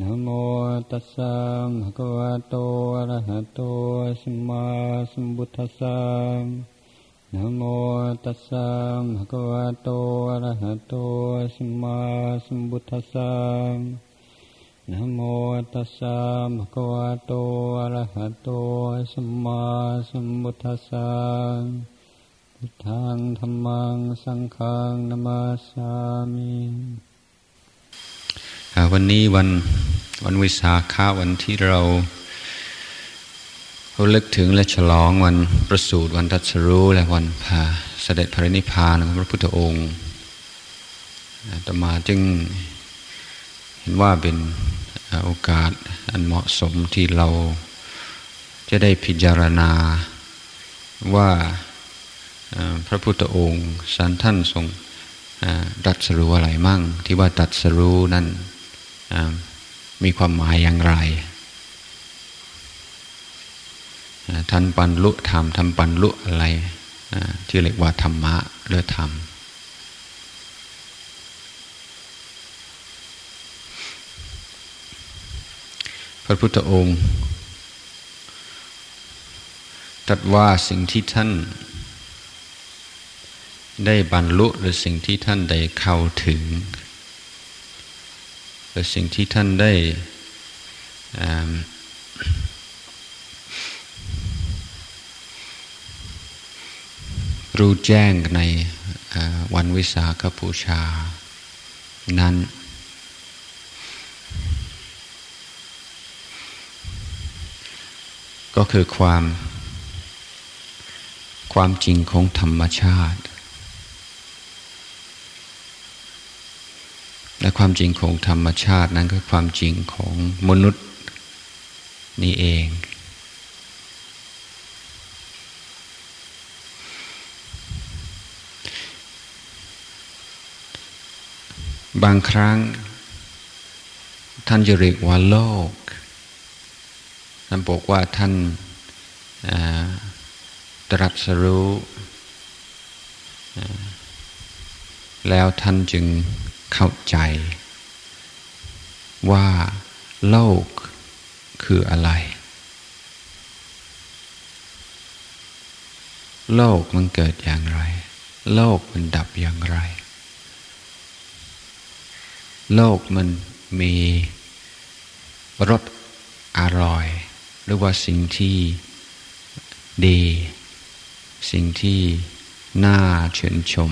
นะโมตัสสะภะคะวะโตอะระหะโตสัมมาสัมพุทธัสสะนะโมตัสสะภะคะวะโตอะระหะโตสัมมาสัมพุทธัสสะนะโมตัสสะภะคะวะโตอะระหะโตสัมมาสัมพุทธัสสะพุทธังธรรมังสังฆังนามาสามิ วันนี้วันวันวิสาขาวันที่เราเราลึกถึงและฉลองวันประสูติวันตัสรู้และวันพาเสด็จพระนิพพานของพระพุทธองค์ต่อมาจึงเห็นว่าเป็นโอกาสอันเหมาะสมที่เราจะได้พิจารณาว่าพระพุทธองค์สันท่านทรงตัดสรู้อะไรมั่ง ที่ว่าตัดสรู้นั้น มีความหมายอย่างไรท่านบรรลุธรรมทำบรรลุอะไรที่เรียกว่าธรรมะหรือธรรมพระพุทธองค์ตรัสว่าสิ่งที่ท่าน ได้บรรลุหรือสิ่งที่ท่านได้เข้าถึง หรือสิ่งที่ท่านได้รู้แจ้งในวันวิสาขบูชา นั้น ก็คือความ ความจริงของธรรมชาติ และความจริงของธรรมชาตินั้นก็ความจริงของมนุษย์นี่เอง บางครั้ง ท่านจะเรียกว่าโลก ท่านบอกว่าท่านตรัสรู้ แล้วท่านจึง เข้าใจ ว่าโลกคืออะไร โลกมันเกิดอย่างไร โลกมันดับอย่างไร โลกมันมีรสอร่อย หรือว่าสิ่งที่ดี สิ่งที่น่าเชิญชม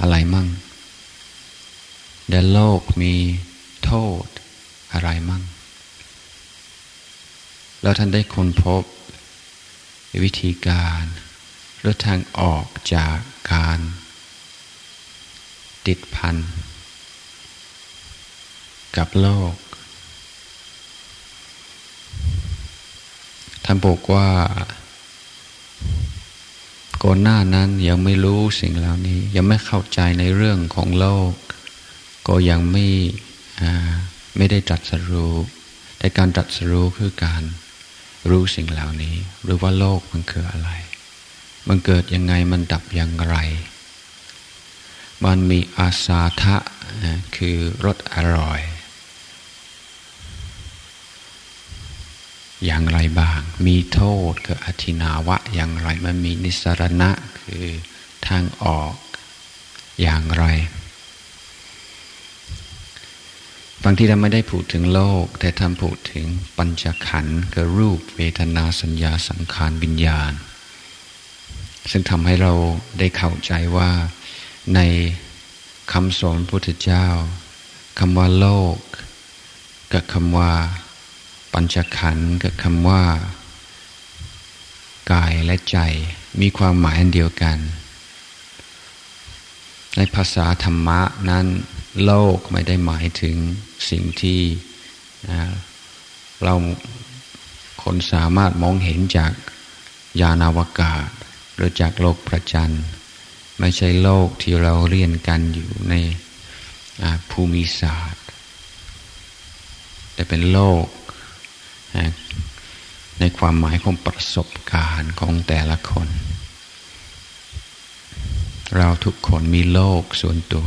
อะไรมั่ง ในโลกมีโทษอะไรมั่ง แล้วท่านได้ค้นพบ วิธีการหรือทางออกจากการ ติดพัน กับโลก ท่านบอกว่าก่อนหน้านั้นยังไม่รู้สิ่งเหล่านี้ ยังไม่เข้าใจในเรื่องของโลก ก็ยังไม่ไม่ได้จัดสรู้แต่การจัดสรู้คือการรู้สิ่งเหล่านี้ หรือว่าโลกมันคืออะไร มันเกิดยังไงมันดับอย่างไร มันมีอาสาทะคือรสอร่อย อย่างไรบ้าง มีโทษคืออธินาวะอย่างไร มันมีนิสรณะคือทางออกอย่างไร บางทีเราไม่ได้พูดถึงโลก แต่ทำพูดถึงปัญจขันธ์คือรูปเวทนาสัญญาสังขารวิญญาณ ซึ่งทำให้เราได้เข้าใจว่าในคำสอนพุทธเจ้าคำว่าโลก กับคำว่า ปัญจขันธ์กับคำว่ากายและใจมีความหมายอันเดียวกัน ในภาษาธรรมะนั้น โลกไม่ได้หมายถึง สิ่งที่เราคนสามารถมองเห็นจากยานอวกาศ หรือจากโลกประจันไม่ใช่โลกที่เราเรียนกันอยู่ในภูมิศาสตร์ แต่เป็นโลกในความหมายของประสบการณ์ของแต่ละคน เราทุกคนมีโลกส่วนตัว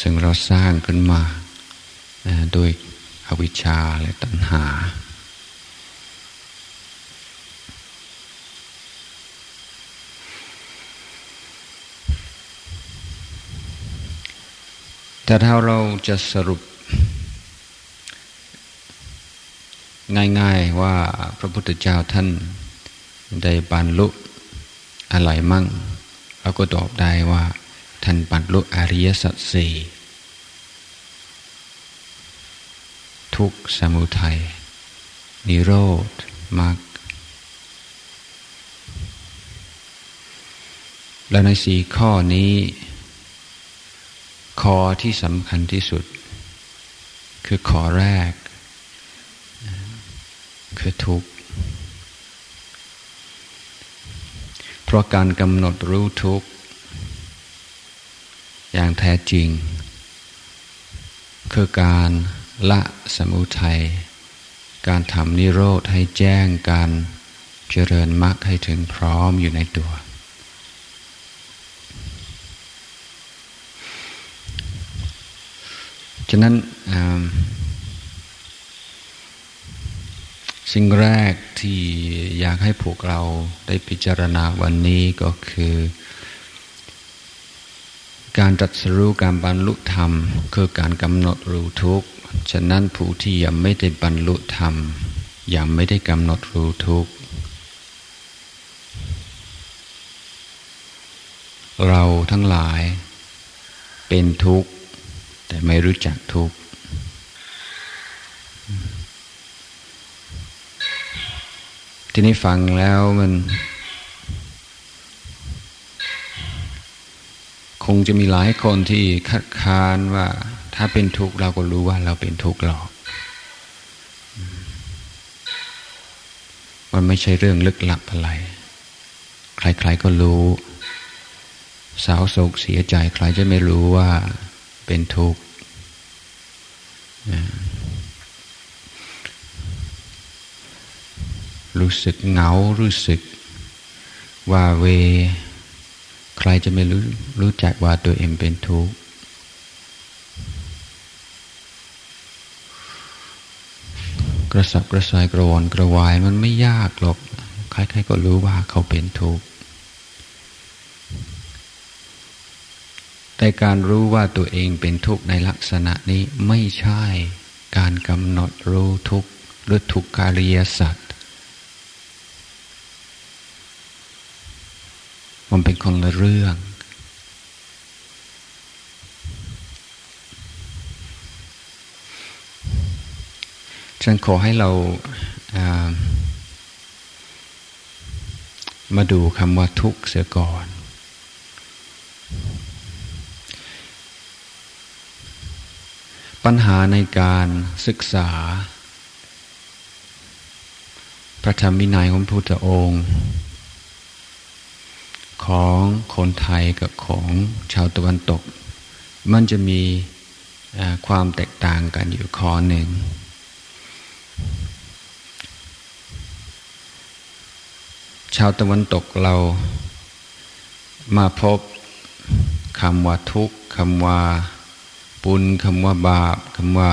ซึ่งเราสร้างขึ้นมาโดยอวิชชาและตัณหา แต่ถ้าเราจะสรุปง่ายๆว่าพระพุทธเจ้าท่านได้บรรลุอะไรมั่งเราก็ตอบได้ว่า ท่านบรรลุอริยสัจสี่ทุกสมุทัย นิโรธมรรคและในสี่ข้อนี้ ข้อที่สำคัญที่สุด คือข้อแรก คือทุกข์ เพราะการกำหนดรู้ทุกข์ อย่างแท้จริง คือการละสมุทัย การทำนิโรธให้แจ้งการเจริญมรรคให้ถึงพร้อมอยู่ในตัว ฉะนั้นสิ่งแรกที่อยากให้พวกเราได้พิจารณาวันนี้ก็คือ การตรัสรู้การบรรลุธรรม คือการกำหนดรู้ทุกข์ ฉะนั้นผู้ที่ยังไม่ได้บรรลุธรรม ยังไม่ได้กำหนดรู้ทุกข์ เราทั้งหลายเป็นทุกข์ แต่ไม่รู้จักทุกข์ ทีนี้ฟังแล้วมัน คงจะมีหลายคนที่คัดค้านว่าถ้าเป็นทุกข์เราก็รู้ว่าเราเป็นทุกข์หรอก มันไม่ใช่เรื่องลึกลับอะไร ใครๆก็รู้สาวโศกเสียใจใครจะไม่รู้ว่าเป็นทุกข์รู้สึกเหงารู้สึกว่าเว ใครจะไม่รู้รู้จักว่าตัวเองเป็นทุกข์กระสับกระส่ายกระวนกระวายมันไม่ยากหรอกใครๆก็รู้ว่าเขาเป็นทุกข์แต่การรู้ว่าตัวเองเป็นทุกข์ในลักษณะนี้ไม่ใช่การกำหนดรู้ทุกข์หรือทุกขาริยสัตว มันเป็นคนละเรื่อง ฉันขอให้เราามาดูคำว่าทุกข์เสียก่อน ปัญหาในการศึกษา พระธรรมวินัยของพุทธองค์ ของคนไทยกับของชาวตะวันตก มันจะมีความแตกต่างกันอยู่ข้อหนึ่ง ชาวตะวันตกเรามาพบคำว่าทุกข์คำว่าปุญคำว่าบาปคำว่า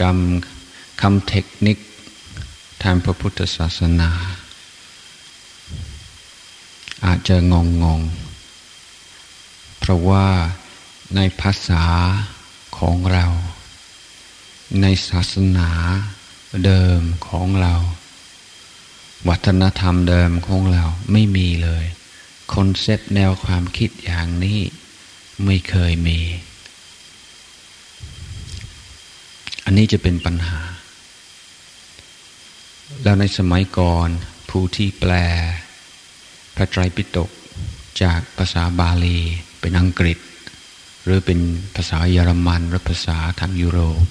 กรรมคำเทคนิคทางพระพุทธศาสนา อาจจะงงงง เพราะว่าในภาษาของเรา ในศาสนาเดิมของเรา วัฒนธรรมเดิมของเราไม่มีเลยคอนเซปต์แนวความคิดอย่างนี้ไม่เคยมี อันนี้จะเป็นปัญหา แล้วในสมัยก่อนผู้ที่แปล พระไตรปิฎกจากภาษาบาลีเป็นอังกฤษ หรือเป็นภาษาเยอรมันหรือภาษาทางยุโรป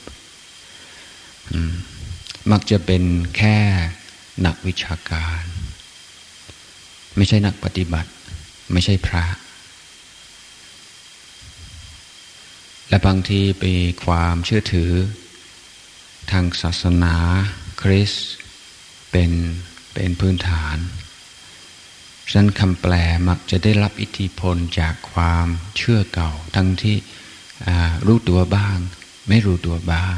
มักจะเป็นแค่นักวิชาการ ไม่ใช่นักปฏิบัติ ไม่ใช่พระ และบางทีไปความเชื่อถือ ทางศาสนาคริสเป็นเป็นพื้นฐาน ฉะนั้นคำแปลมักจะได้รับอิทธิพลจากความเชื่อเก่า ทั้งที่รู้ตัวบ้าง ไม่รู้ตัวบ้าง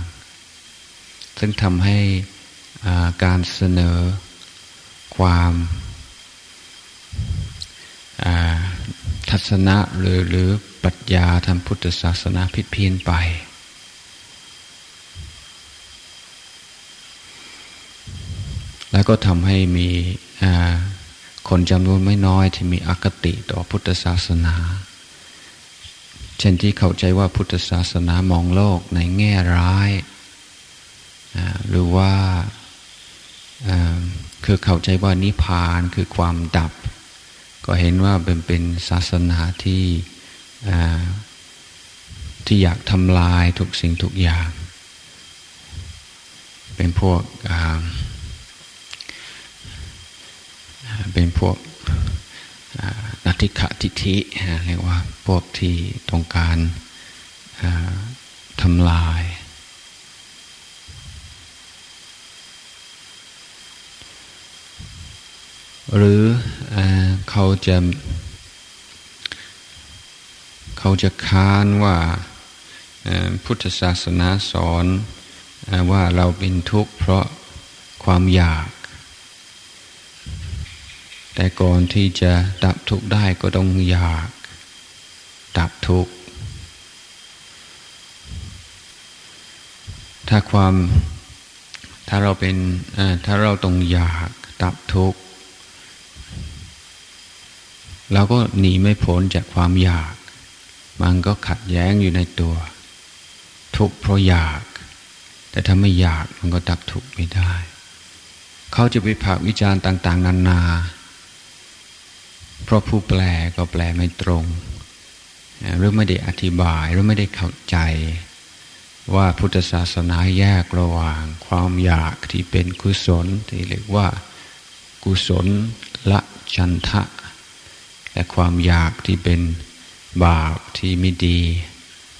ซึ่งทำให้การเสนอความทัศนะหรือหรือปรัชญาทางพุทธศาสนาผิดเพี้ยนไป แล้วก็ทำให้มี คนจำนวนไม่น้อยที่มีอคติต่อพุทธศาสนา เช่นที่เข้าใจว่าพุทธศาสนามองโลกในแง่ร้าย หรือว่าคือเข้าใจว่านิพพานคือความดับ ก็เห็นว่าเป็นเป็นศาสนาที่ที่อยากทำลายทุกสิ่งทุกอย่าง เป็นพวก เป็นพวกนัติขะทิฐิเรียกว่าพวกที่ต้องการทำลาย หรือเขาจะเขาจะค้านว่าพุทธศาสนาสอนว่าเราเป็นทุกข์เพราะความอยาก แต่ก่อนที่จะดับทุกข์ได้ก็ต้องอยาก ดับทุกข์ ถ้าความถ้าเราเป็นถ้าเราต้องอยากดับทุกข์เราก็หนีไม่พ้นจากความอยาก มันก็ขัดแย้งอยู่ในตัว ทุกข์เพราะอยาก แต่ถ้าไม่อยากมันก็ดับทุกข์ไม่ได้ เขาจะไปผักวิจารณ์ต่าง ๆ นานา เพราะผู้แปลก็แปลไม่ตรง หรือไม่ได้อธิบายหรือไม่ได้เข้าใจ ว่าพุทธศาสนาแยกระหว่าง ความอยากที่เป็นกุศลที่เรียกว่ากุศลละจันทะ และความอยากที่เป็นบาปที่ไม่ดี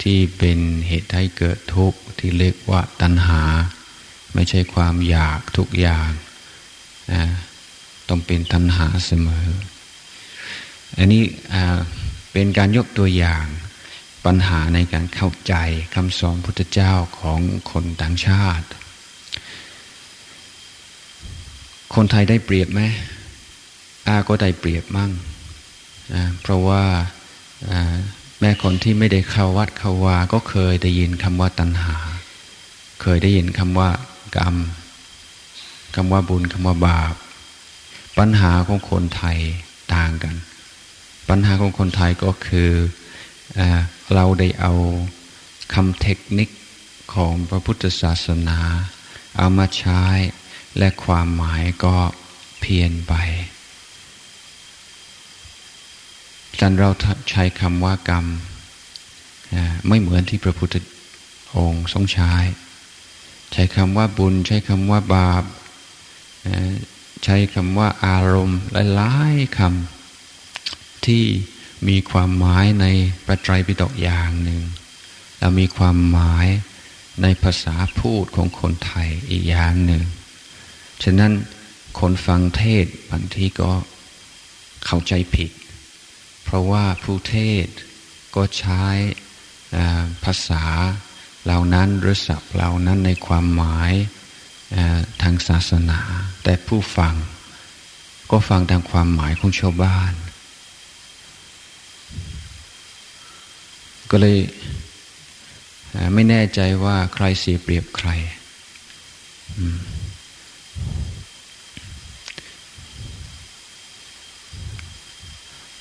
ที่เป็นเหตุให้เกิดทุกข์ที่เรียกว่าตัณหา ไม่ใช่ความอยากทุกอย่างนะต้องเป็นตัณหาเสมอ อันนี้เป็นการยกตัวอย่างปัญหาในการเข้าใจคำสอนพุทธเจ้าของคนต่างชาติ คนไทยได้เปรียบไหมอาก็ได้เปรียบมั่งเพราะว่าแม่คนที่ไม่ได้เข้าวัดเข้าวา ก็เคยได้ยินคำว่าตัณหา เคยได้ยินคำว่ากรรมคำว่าบุญคำว่าบาป ปัญหาของคนไทยต่างกัน ปัญหาของคนไทยก็คือเอเราได้เอาคำเทคนิคของพระพุทธศาสนา เอามาใช้และความหมายก็เพี้ยนไปจันเราใช้คำว่ากรรมไม่เหมือนที่พระพุทธองค์ทรงใช้ ใช้คำว่าบุญ ใช้คำว่าบาป ใช้คำว่าอารมณ์หลายๆคำ ที่มีความหมายในประไตรปิฎกอย่างหนึ่งแล้วมีความหมายในภาษาพูดของคนไทยอีกอย่างหนึ่ง ฉะนั้นคนฟังเทศบางทีก็เข้าใจผิด เพราะว่าผู้เทศก็ใช้ภาษาเหล่านั้นหรือศัพท์เหล่านั้นในความหมายทางศาสนา แต่ผู้ฟังก็ฟังตามความหมายของชาวบ้าน ก็เลยไม่แน่ใจว่าใครเสียเปรียบใคร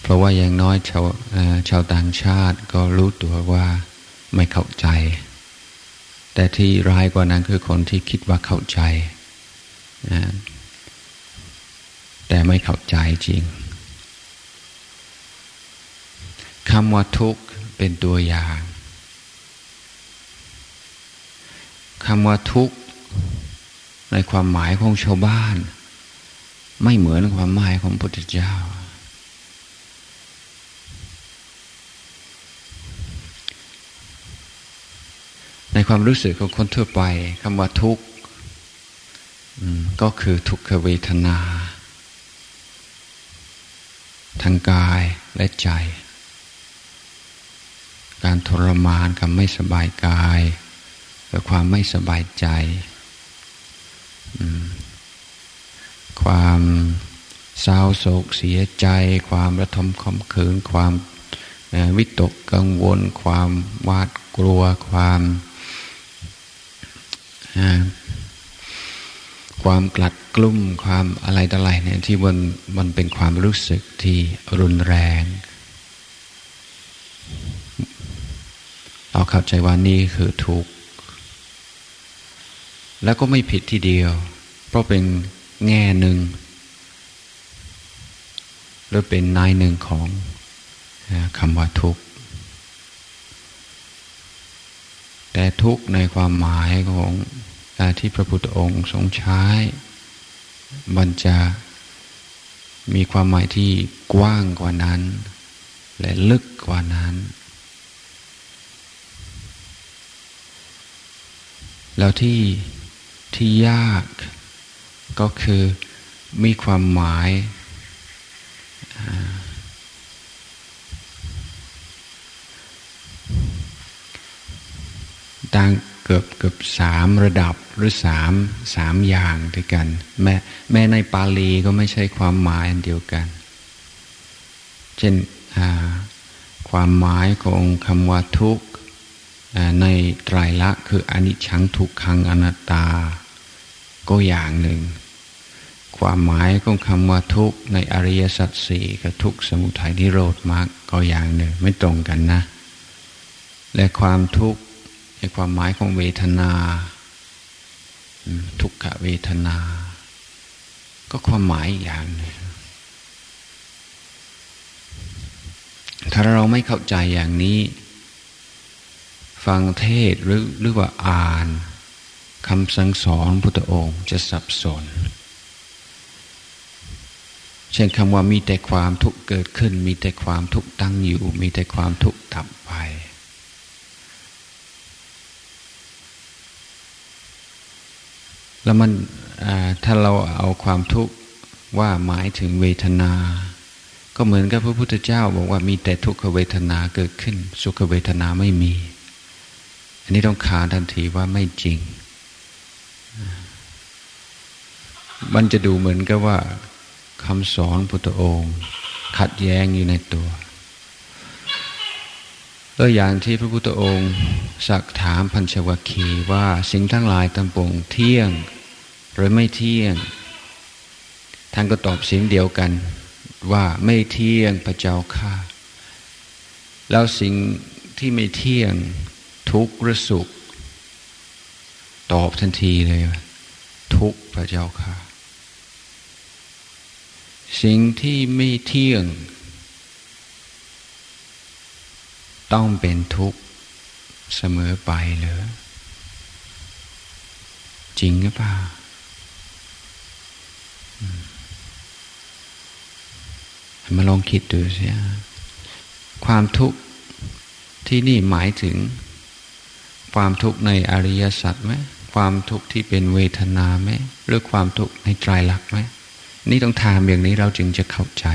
เพราะว่าอย่างน้อยชาวชาวต่างชาติก็รู้ตัวว่าไม่เข้าใจ แต่ที่ร้ายกว่านั้นคือคนที่คิดว่าเข้าใจ แต่ไม่เข้าใจจริงคำว่าทุกข์ เป็นตัวอย่างคำว่าทุกข์ในความหมายของชาวบ้าน ไม่เหมือนความหมายของพระพุทธเจ้า ในความรู้สึกของคนทั่วไปคำว่าทุกข์ก็คือทุกขเวทนา ทางกายและใจ การทรมานกับไม่สบายกายหรือความไม่สบายใจ ความเศร้าโศกเสียใจ ความระทมขมขืน ความวิตกกังวล ความวาดกลัว ความความกลัดกลุ้มความอะไรต่ออะไรเนี่ยที่มันมันเป็นความรู้สึกที่รุนแรง เราเข้าใจว่านี่คือทุกข์ แล้วก็ไม่ผิดทีเดียว เพราะเป็นแง่หนึ่ง หรือเป็นนายหนึ่งของคำว่าทุกข์ แต่ทุกข์ในความหมายของที่พระพุทธองค์ทรงใช้ มันจะมีความหมายที่กว้างกว่านั้น และลึกกว่านั้น แล้วที่ที่ยากก็คือมีความหมาย ต่างเกือบเกือบสามระดับหรือสามสามอย่างด้วยกัน แม้แม้ในปาลีก็ไม่ใช่ความหมายอันเดียวกัน เช่นความหมายของคำว่าทุกข์ ในไตรละคืออนิจฉังทุกขังอนัตตา ก็อย่างหนึ่ง ความหมายของคำว่าทุกข์ในอริยสัจสี่กับทุกขสมุทัยนิโรธมรรคก็อย่างหนึ่งไม่ตรงกันนะ และความทุกข์ในความหมายของเวทนา ทุกขเวทนา ก็ความหมายอย่างหนึ่งถ้าเราไม่เข้าใจอย่างนี้ ฟังเทศหรือหรือว่าอ่านคำสั่งสอนพุทธองค์จะสับสน เช่นคำว่ามีแต่ความทุกข์เกิดขึ้น มีแต่ความทุกข์ตั้งอยู่ มีแต่ความทุกข์ดับไป แล้วมันถ้าเราเอาความทุกข์ว่าหมายถึงเวทนา ก็เหมือนกับพระพุทธเจ้าบอกว่ามีแต่ทุกขเวทนาเกิดขึ้น สุขเวทนาไม่มี อันนี้ต้องขาทันทีว่าไม่จริง มันจะดูเหมือนกับว่าคำสอนพุทธองค์ ขัดแย้งอยู่ในตัวเอออย่างที่พระพุทธองค์สักถามพันชวคีว่าสิ่งทั้งหลายตั้งปวงเที่ยง หรือไม่เที่ยง ท่านก็ตอบเสียงเดียวกัน ว่าไม่เที่ยงพระเจ้าข้าแล้วสิ่งที่ไม่เที่ยง ทุกข์หรือสุข ตอบทันทีเลย ทุกข์พระเจ้าค่ะ สิ่งที่ไม่เที่ยง ต้องเป็นทุกข์เสมอไปเลยจริงหรือเปล่ามาลองคิดดูสิความทุกข์ที่นี่หมายถึง ความทุกข์ในอริยสัจไหมความทุกข์ที่เป็นเวทนาไหมหรือความทุกข์ในไตรลักษณ์ไหมนี่ต้องถามอย่างนี้เราจึงจะเข้าใจ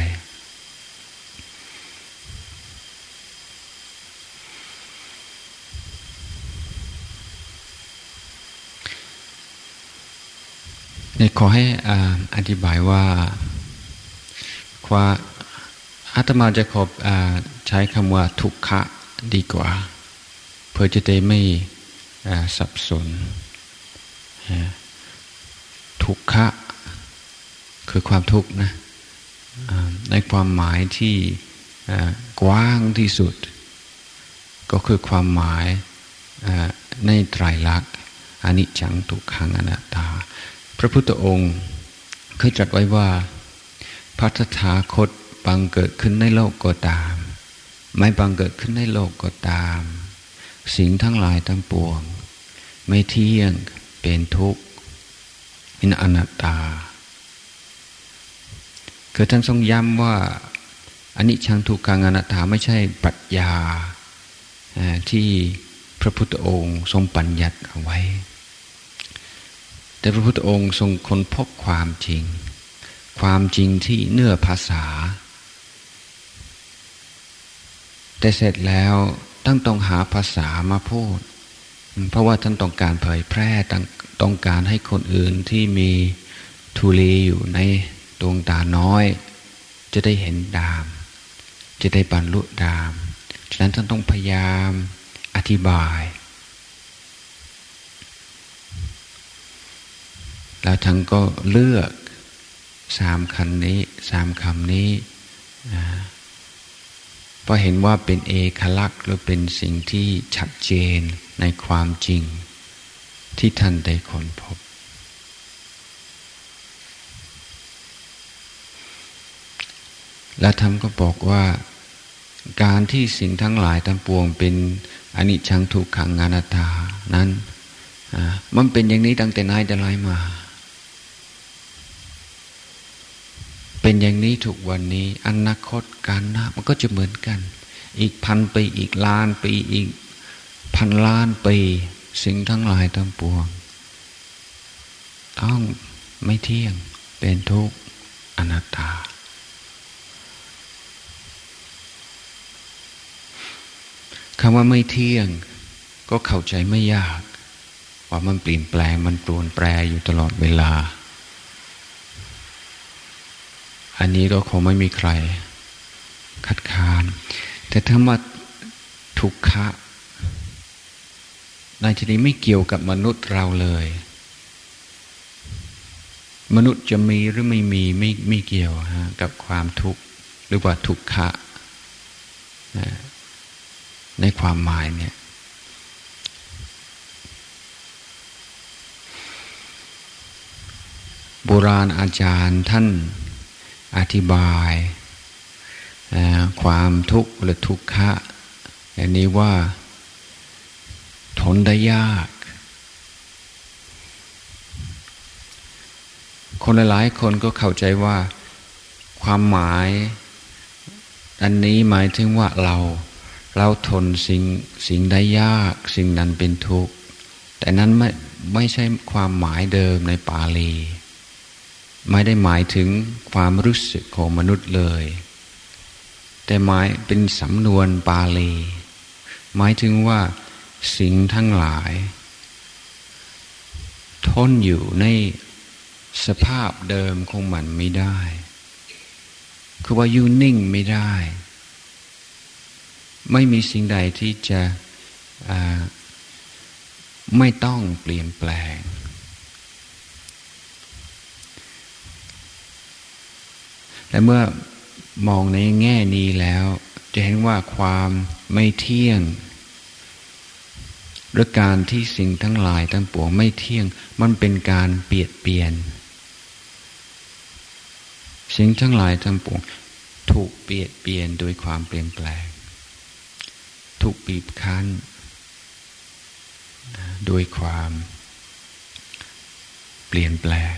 นี่ขอให้อธิบายว่าความอาตมาจะขอใช้คำว่าทุกขะดีกว่า พื่อจะได้ไม่สับสน ทุกขะ คือความทุกข์นะในความหมายที่กว้างที่สุด ก็คือความหมายในไตรลักษณ์อนิจจังทุกขังอนัตตา พระพุทธองค์เคยตรัสไว้ว่าพัฒถาคตบังเกิดขึ้นในโลกก็ตาม ไม่บังเกิดขึ้นในโลกก็ตาม สิ่งทั้งหลายทั้งปวง ไม่เที่ยงเป็นทุกข์เป็นอนัตตา คือท่านทรงย้ำว่าอันนี้ชังทุกขังอนัตตาไม่ใช่ปรัชญาที่พระพุทธองค์ทรงปัญญัติเอาไว้ แต่พระพุทธองค์ทรงค้นพบความจริง ความจริงที่เนื้อภาษา แต่เสร็จแล้ว ท่านต้องหาภาษามาพูด เพราะว่าท่านต้องการเผยแพร่ต้องการให้คนอื่นที่มีทุลีอยู่ในดวงตาน้อย จะได้เห็นดาม จะได้บรรลุดามฉะนั้นท่านต้องพยายามอธิบาย แล้วท่านก็เลือกสามคันนี้สามคำนี้เพ ราะเห็นว่าเป็นเอกลักษณ์หรือเป็นสิ่งที่ชัดเจนในความจริง ที่ท่านได้ค้นพบ และท่านก็บอกว่า การที่สิ่งทั้งหลายทั้งปวงเป็นอนิจจังทุกขังงานาตานั้นมันเป็นอย่างนี้ตั้งแต่นายแต่ไรมา เป็นอย่างนี้ทุกวันนี้ อนาคตการหน้ามันก็จะเหมือนกัน อีกพันปีอีกล้านปีอีกพันล้านปีสิ่งทั้งหลายทั้งปวง ต้องไม่เที่ยงเป็นทุกข์อนัตตา คำว่าไม่เที่ยง ก็เข้าใจไม่ยาก ว่ามันเปลี่ยนแปลงมันปรวนแปรอยู่ตลอดเวลา อันนี้ก็คงไม่มีใครคัดค้าน แต่ถ้ามาทุกขะในที่นี้ไม่เกี่ยวกับมนุษย์เราเลย มนุษย์จะมีหรือไม่มีไม่ไม่เกี่ยวฮะกับความทุกข์หรือว่าทุกขะในความหมายเนี่ยโบราณอาจารย์ท่าน อธิบายความทุกข์หรือทุกขะอย่างนี้ว่าทนได้ยาก คนหลายๆคนก็เข้าใจว่าความหมาย อันนี้หมายถึงว่าเรา เราทนสิ่งสิ่งได้ยาก สิ่งนั้นเป็นทุกข์ แต่นั้นไม่ไม่ใช่ความหมายเดิมในปาลี ไม่ได้หมายถึงความรู้สึกของมนุษย์เลย แต่หมายเป็นสำนวนปาลี หมายถึงว่าสิ่งทั้งหลาย ทนอยู่ในสภาพเดิมของมันไม่ได้ คือว่าอยู่นิ่งไม่ได้ ไม่มีสิ่งใดที่จะไม่ต้องเปลี่ยนแปลง และเมื่อมองในแง่นี้แล้ว จะเห็นว่าความไม่เที่ยงหรือการที่สิ่งทั้งหลายทั้งปวงไม่เที่ยง มันเป็นการเปลี่ยนเปลี่ยน สิ่งทั้งหลายทั้งปวงถูกเปลี่ยนเปลี่ยนโดยความเปลี่ยนแปลง ถูกบีบคั้น โดยความเปลี่ยนแปลง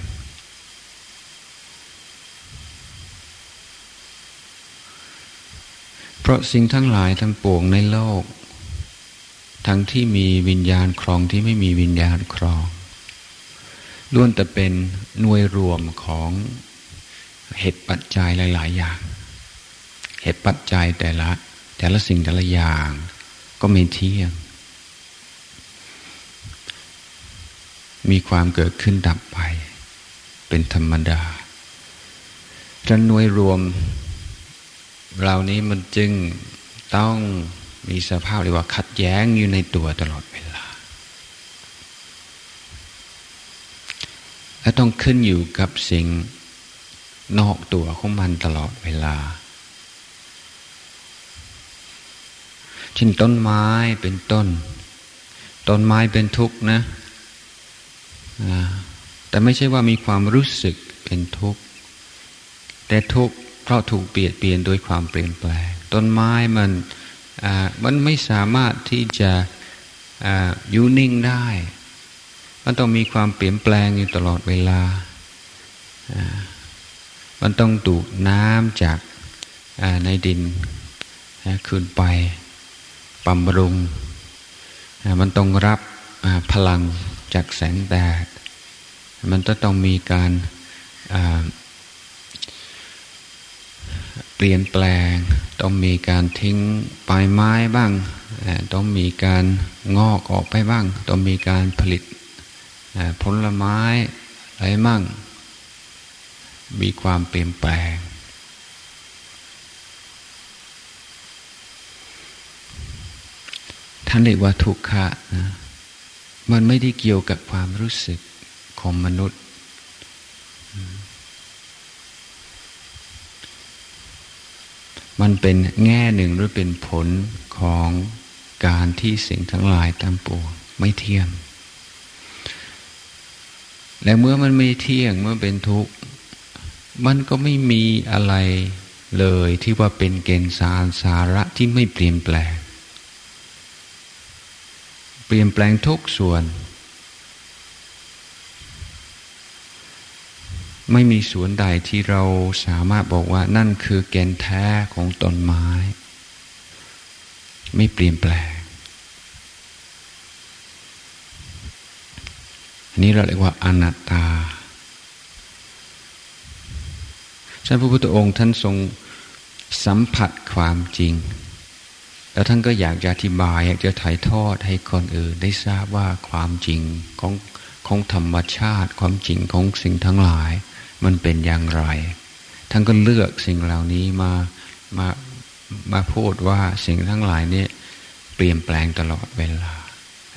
เพราะสิ่งทั้งหลายทั้งปวงในโลก ทั้งที่มีวิญญาณครองที่ไม่มีวิญญาณครองล้วนแต่เป็นหน่วยรวมของเหตุปัจจัยหลาย ๆ อย่าง เหตุปัจจัยแต่ละ แต่ละสิ่งแต่ละอย่าง ก็ไม่เที่ยง มีความเกิดขึ้นดับไป เป็นธรรมดาจะหน่วยรวม เหล่านี้มันจึงต้องมีสภาพเรียกว่าขัดแย้งอยู่ในตัวตลอดเวลา และต้องขึ้นอยู่กับสิ่งนอกตัวของมันตลอดเวลา เช่นต้นไม้เป็นต้น ต้นไม้เป็นทุกข์นะ แต่ไม่ใช่ว่ามีความรู้สึกเป็นทุกข์ แต่ทุกข์ เพราะถูกเปลี่ยนเปลี่ยนโดยความเปลี่ยนแปลง ต้นไม้มันมันไม่สามารถที่จะอยู่นิ่งได้ มันต้องมีความเปลี่ยนแปลงอยู่ตลอดเวลา มันต้องดูน้ำจากในดินขึ้นไปบำรุง มันต้องรับพลังจากแสงแดด มันจะต้องมีการ ปลี่ยนแปลง ต้องมีการทิ้งปลายไม้บ้าง ต้องมีการงอกออกไปบ้าง ต้องมีการผลิตผลไม้อะไรมั่ง มีความเปลี่ยนแปลง ท่านเรียกว่าทุกขะนะมันไม่ได้เกี่ยวกับความรู้สึกของมนุษย์ มันเป็นแง่หนึ่งหรือเป็นผลของการที่สิ่งทั้งหลายตามปวงไม่เที่ยง และเมื่อมันไม่เที่ยงเมื่อเป็นทุกข์มันก็ไม่มีอะไรเลยที่ว่าเป็นเกณฑ์สารสาระที่ไม่เปลี่ยนแปลง เปลี่ยนแปลงทุกส่วน ไม่มีสวนใดที่เราสามารถบอกว่านั่นคือแกนแท้ของต้นไม้ ไม่เปลี่ยนแปลงอันนี้เราเรียกว่าอนัตตาท่านพระพุทธองค์ท่านทรงสัมผัสความจริง แล้วท่านก็อยากจะอธิบายอยากจะถ่ายทอดให้คนอื่น ได้ทราบว่าความจริงของของธรรมชาติ ความจริงของสิ่งทั้งหลาย มันเป็นอย่างไร ท่านก็เลือกสิ่งเหล่านี้มามามาพูดว่าสิ่งทั้งหลายนี่เปลี่ยนแปลงตลอดเวลา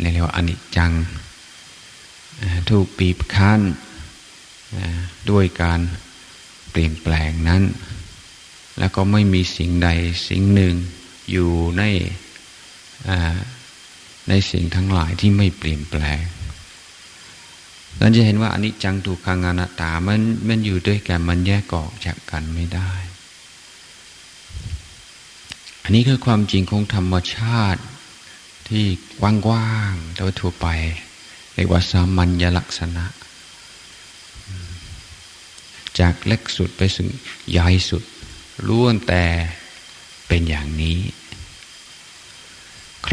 เรียกว่าอนิจจังถูกปีบคั้นด้วยการเปลี่ยนแปลงนั้น แล้วก็ไม่มีสิ่งใดสิ่งหนึ่งอยู่ในในสิ่งทั้งหลายที่ไม่เปลี่ยนแปลง เราจะเห็นว่าอนิจจังถูกขังอนัตตา มันมันอยู่ด้วยกัน มันแยกออกจากกันไม่ได้ อันนี้คือความจริงของธรรมชาติที่กว้างๆโดยทั่วไปเรียกว่าสามัญลักษณะ จากเล็กสุดไปถึงใหญ่สุดล้วนแต่เป็นอย่างนี้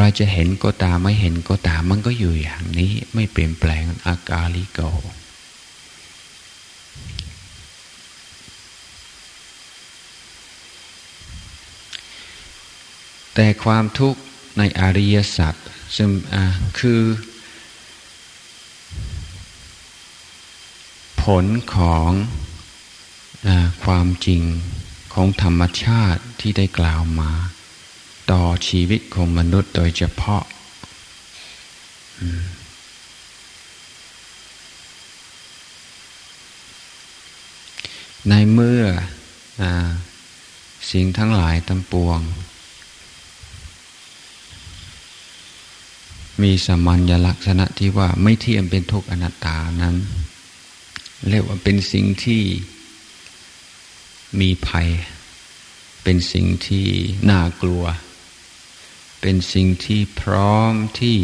ใครจะเห็นก็ตามไม่เห็นก็ตามมันก็อยู่อย่างนี้ไม่เปลี่ยนแปลงอากาลิโกแต่ความทุกข์ในอริยสัจซึ่งคือผลของอความจริงของธรรมชาติที่ได้กล่าวมา ต่อชีวิตของมนุษย์โดยเฉพาะ ในเมื่ออสิ่งทั้งหลายตั้งปวง มีสมัญลักษณะที่ว่าไม่เที่ยงเป็นทุกข์อนัตตานั้น เรียกว่าเป็นสิ่งที่มีภัย เป็นสิ่งที่น่ากลัว เป็นสิ่งที่พร้อมที่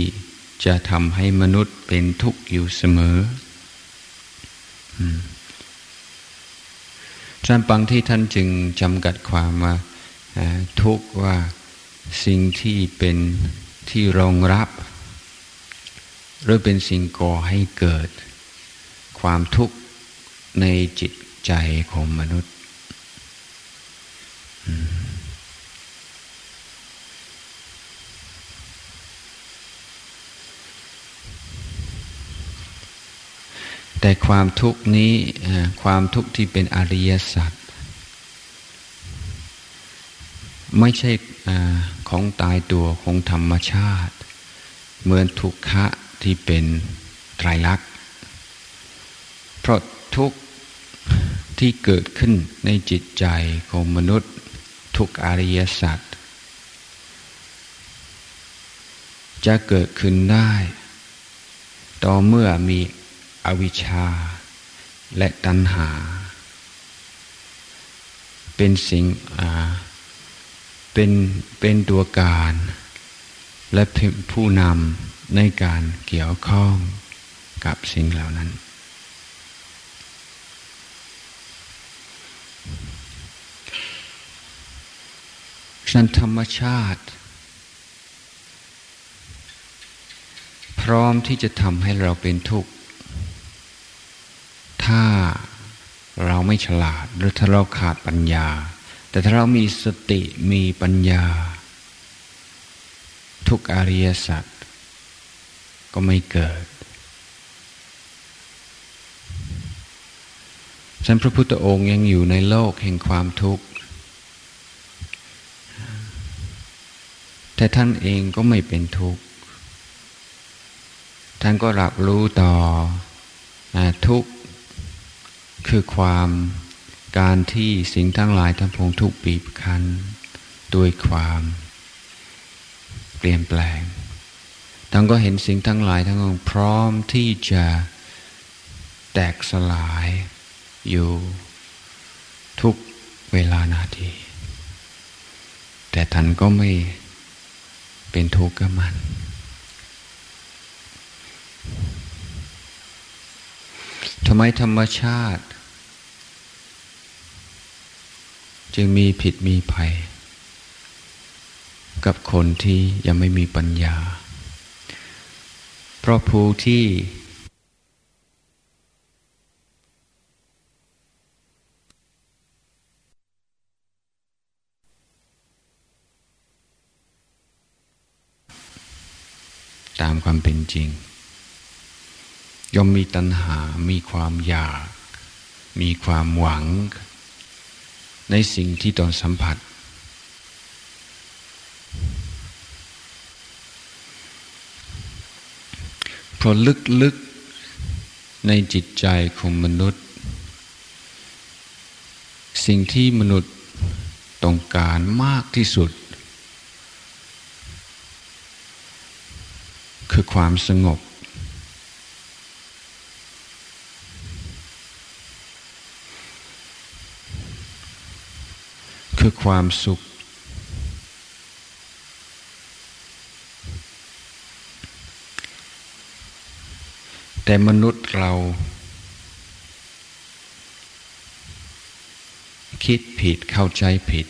จะทำให้มนุษย์เป็นทุกข์อยู่เสมอท่านบางที่ท่านจึงจำกัดความว่าทุกข์ว่าสิ่งที่เป็นที่รองรับ หรือเป็นสิ่งก่อให้เกิด ความทุกข์ในจิตใจของมนุษย์ แต่ความทุกข์นี้ความทุกข์ที่เป็นอริยสัจไม่ใช่ของตายตัวของธรรมชาติ เหมือนทุกขะที่เป็นไตรลักษณ์เพราะทุกที่เกิดขึ้นในจิตใจของมนุษย์ทุกอริยสัจจะเกิดขึ้นได้ ต่อเมื่อมี อวิชชา และตัณหา เป็นสิ่งเป็นเป็นตัวการ และผู้นำในการเกี่ยวข้องกับสิ่งเหล่านั้นฉนั้นธรรมชาติ พร้อมที่จะทำให้เราเป็นทุกข์ ถ้าเราไม่ฉลาดหรือถ้าเราขาดปัญญา แต่ถ้าเรามีสติมีปัญญา ทุกอริยสัจก็ไม่เกิดฉันพระพุทธองค์ยังอยู่ในโลกแห่งความทุกข์ แต่ท่านเองก็ไม่เป็นทุกข์ ท่านก็รับรู้ต่อทุกข์ คือความการที่สิ่งทั้งหลายทั้งพงทุกปีบคันด้วยความเปลี่ยนแปลงท่านก็เห็นสิ่งทั้งหลายทั้งปวงพร้อมที่จะแตกสลายอยู่ทุกเวลานาที แต่ท่านก็ไม่เป็นทุกข์กับมัน ทำไมธรรมชาติ จึงมีผิดมีภัย กับคนที่ยังไม่มีปัญญา เพราะผู้ที่ตามความเป็นจริง ย่อมมีตัณหา มีความอยาก มีความหวัง ในสิ่งที่ตนสัมผัส เพราะลึกๆในจิตใจของมนุษย์ สิ่งที่มนุษย์ต้องการมากที่สุด คือความสงบ คือความสุข แต่มนุษย์เรา คิดผิดเข้าใจผิด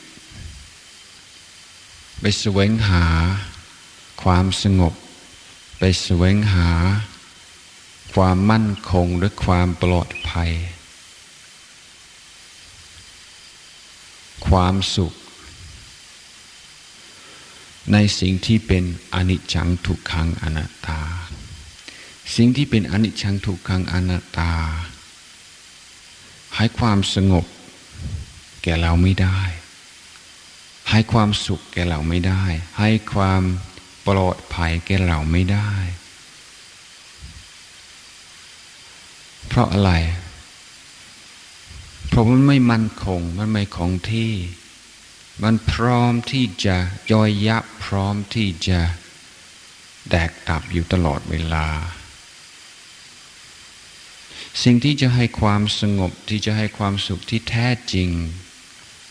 ไปแสวงหาความสงบ ไปแสวงหา ความมั่นคงหรือความปลอดภัย ความสุข ในสิ่งที่เป็นอนิจจังทุกขังอนัตตา สิ่งที่เป็นอนิจจังทุกขังอนัตตา ให้ความสงบแก่เราไม่ได้ ให้ความสุขแก่เราไม่ได้ ให้ความปลอดภัยแก่เราไม่ได้ เพราะอะไร เพราะมันไม่มั่นคง มันไม่คงที่ มันพร้อมที่จะย่อยยับพร้อมที่จะแดกตับอยู่ตลอดเวลา สิ่งที่จะให้ความสงบที่จะให้ความสุขที่แท้จริง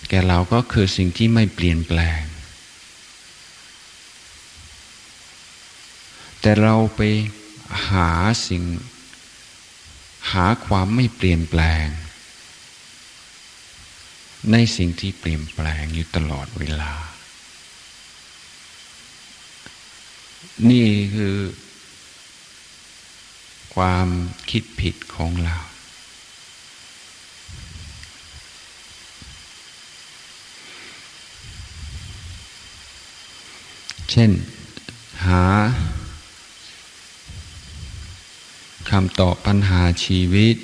แก่เราก็คือสิ่งที่ไม่เปลี่ยนแปลง แต่เราไปหาสิ่ง หาความไม่เปลี่ยนแปลง ในสิ่งที่เปลี่ยนแปลงอยู่ตลอดเวลา นี่คือ ความคิดผิดของเรา เช่น หาคำตอบปัญหาชีวิต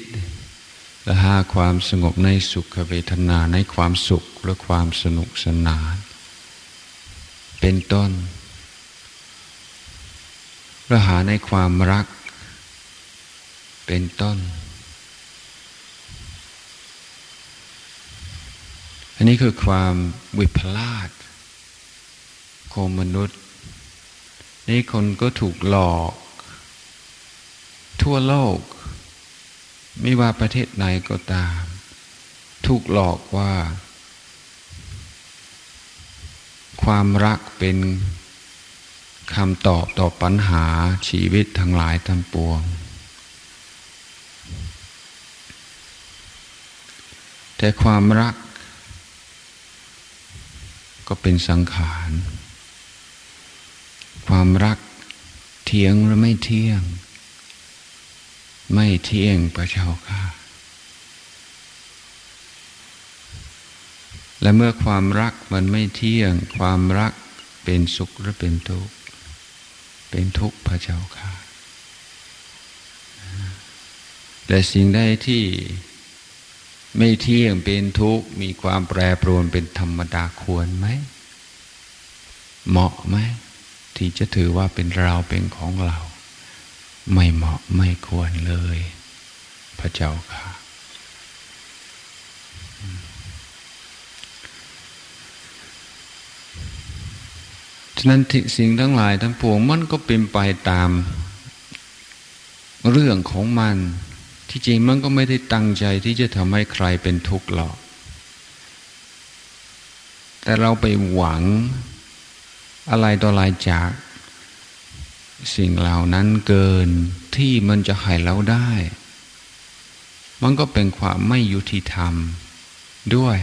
และหาความสงบในสุขเวทนาในความสุขและความสนุกสนาน เป็นต้นและหาในความรัก เป็นต้น อันนี้คือความวิปลาสของมนุษย์ นี่คนก็ถูกหลอก ทั่วโลก ไม่ว่าประเทศไหนก็ตาม ถูกหลอกว่า ความรักเป็นคำตอบต่อปัญหาชีวิตทั้งหลายทั้งปวง แต่ความรัก ก็เป็นสังขาร ความรักเที่ยงหรือไม่เที่ยง ไม่เที่ยงพระเจ้าค่ะ และเมื่อความรักมันไม่เที่ยง ความรักเป็นสุขหรือเป็นทุกข์ เป็นทุกข์พระเจ้าค่ะและสิ่งใดที่ไม่เที่ยงเป็นทุกข์ มีความแปรปรวนเป็นธรรมดาควรไหม เหมาะไหม ที่จะถือว่าเป็นเราเป็นของเรา ไม่เหมาะไม่ควรเลย พระเจ้าค่ะ ฉะนั้นสิ่งทั้งหลายทั้งปวงมันก็เป็นไปตามเรื่องของมัน ที่จริงมันก็ไม่ได้ตั้งใจที่จะทำให้ใครเป็นทุกข์หรอก แต่เราไปหวังอะไรต่ออะไรจาก สิ่งเหล่านั้นเกินที่มันจะให้เราได้ มันก็เป็นความไม่ยุติธรรมด้วย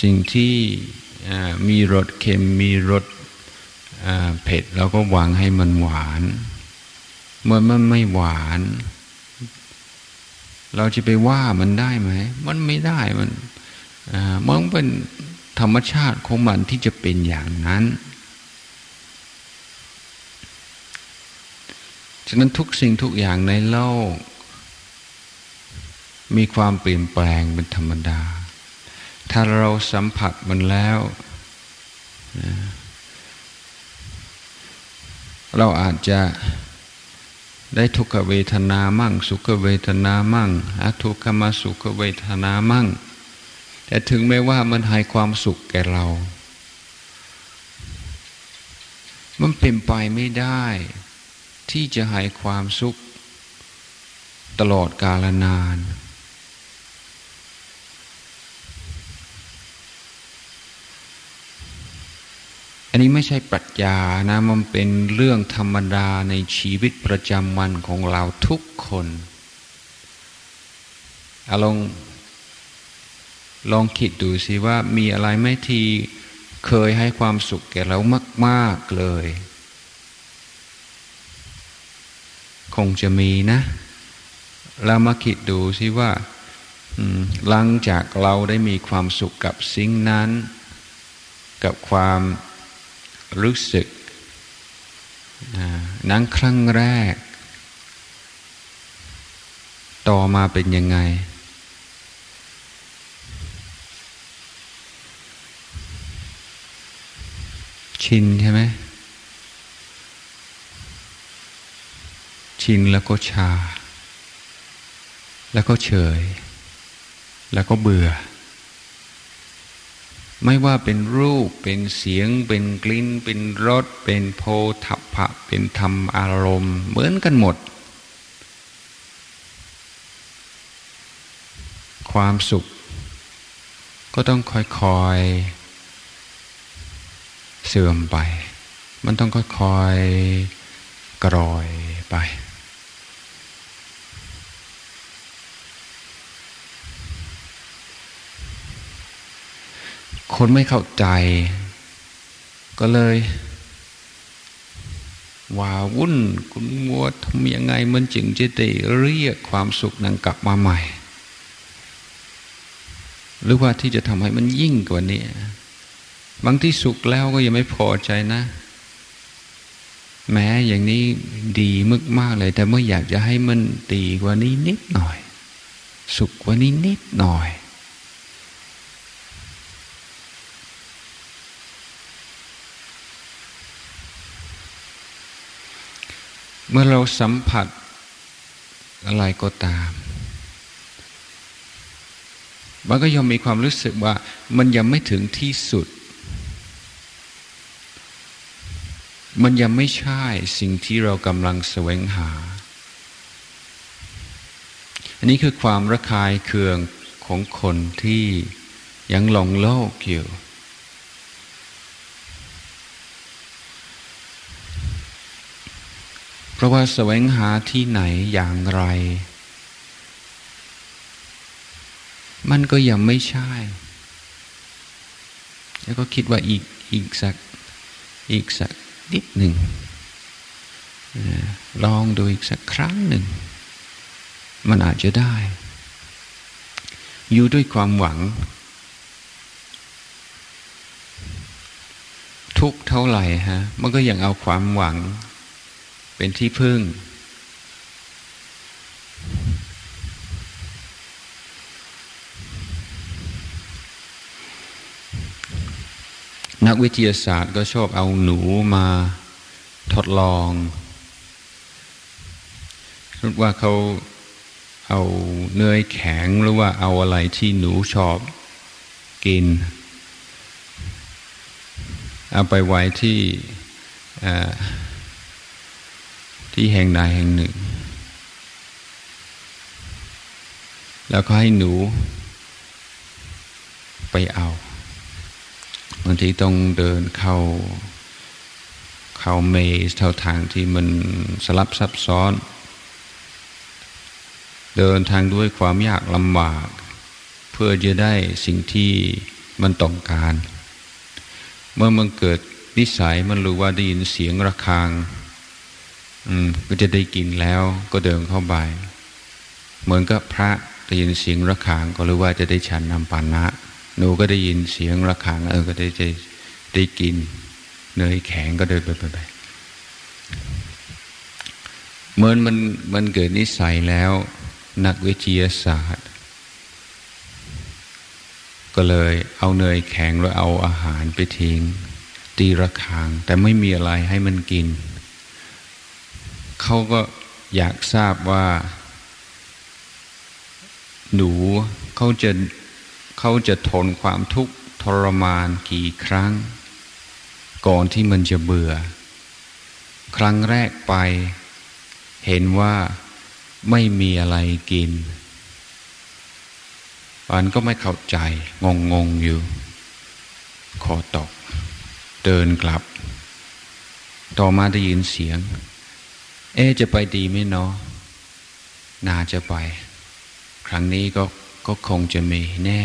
สิ่งที่มีรสเค็มมีรสเผ็ดเราก็หวังให้มันหวาน เมื่อมันไม่หวาน เราจะไปว่ามันได้ไหม มันไม่ได้มันมันเป็น ธรรมชาติของมันที่จะเป็นอย่างนั้น ฉะนั้นทุกสิ่งทุกอย่างในโลก มีความเปลี่ยนแปลงเป็นธรรมดา ถ้าเราสัมผัสมันแล้วเราอาจจะได้ทุกขเวทนามั่ง สุขเวทนามั่งอทุกขมาสุขเวทนามั่ง แต่ถึงแม้ว่ามันให้ความสุขแก่เรา มันเป็นไปไม่ได้ ที่จะให้ความสุข ตลอดกาลนาน อันนี้ไม่ใช่ปรัชญานะ มันเป็นเรื่องธรรมดาในชีวิตประจำวันของเราทุกคนอาลอง ลองคิดดูสิว่ามีอะไรไม่ทีเคยให้ความสุขแก่เรามาก ๆ เลย คงจะมีนะ เรามาคิดดูสิว่าหลังจากเราได้มีความสุขกับสิ่งนั้น กับความรู้สึกนั้นครั้งแรก ต่อมาเป็นยังไง ชินใช่ไหมชินแล้วก็ชา แล้วก็เฉย แล้วก็เบื่อ ไม่ว่าเป็นรูปเป็นเสียง เป็นกลิ่น เป็นรส เป็นโพธพะเป็นธรรมอารมณ์ เหมือนกันหมด ความสุข ก็ต้องคอยๆ เสื่อมไป มันต้องค่อยๆกรอยไป คนไม่เข้าใจ ก็เลยว่าวุ่นคุณมัวทำยังไงมันจึงจะได้เรียกความสุขนั้นกลับมาใหม่ หรือว่าที่จะทำให้มันยิ่งกว่านี้ บางที่สุขแล้วก็ยังไม่พอใจนะ แม้อย่างนี้ดีมากเลย แต่เมื่ออยากจะให้มันดีกว่านี้นิดหน่อย สุขกว่านี้นิดหน่อย เมื่อเราสัมผัสอะไรก็ตาม มันก็ย่อมมีความรู้สึกว่ามันยังไม่ถึงที่สุด มันยังไม่ใช่สิ่งที่เรากำลังแสวงหา อันนี้คือความระคายเคืองของคนที่ยังหลงโลกอยู่เพราะว่าแสวงหาที่ไหนอย่างไร มันก็ยังไม่ใช่ แล้วก็คิดว่าอีกอีกสักอีกสัก นิดหนึ่งลองดูอีกสักครั้งหนึ่ง มันอาจจะได้ อยู่ด้วยความหวัง ทุกเท่าไหร่ฮะ มันก็ยังเอาความหวัง เป็นที่พึ่ง นักวิทยาศาสตร์ก็ชอบเอาหนูมาทดลองรู้ว่าเขาเอาเนยแข็งหรือว่าเอาอะไรที่หนูชอบกิน เอาไปไว้ที่ที่แห่งใดแห่งหนึ่ง แล้วก็ให้หนูไปเอา บางทีต้องเดินเข้าเข้าเมสเท่าทางที่มันสลับซับซ้อน เดินทางด้วยความยากลำบาก เพื่อจะได้สิ่งที่มันต้องการ เมื่อมันเกิดนิสัยมันรู้ว่าได้ยินเสียงระฆังอืมก็จะได้กินแล้วก็เดินเข้าไป เหมือนกับพระได้ยินเสียงระฆังก็รู้ว่าจะได้ฉันนำปานะ หนูก็ได้ยินเสียงระฆัง เออก็ได้ได้ได้กิน เนยแข็งก็เดินไปไปไปเมื่อมันมันเกิดนิสัยแล้ว นักวิทยาศาสตร์ ก็เลยเอาเนยแข็งแล้วเอาอาหารไปทิ้ง ตีระฆัง แต่ไม่มีอะไรให้มันกิน เขาก็อยากทราบว่า หนูเขาจะ เขาจะทนความทุกข์ทรมานกี่ครั้ง ก่อนที่มันจะเบื่อ ครั้งแรกไป เห็นว่าไม่มีอะไรกินมันก็ไม่เข้าใจงงงอยู่ คอตก เดินกลับ ต่อมาได้ยินเสียง เอ๊จะไปดีไหมเนาะน่าจะไป ครั้งนี้ก็ ก็คงจะมีแน่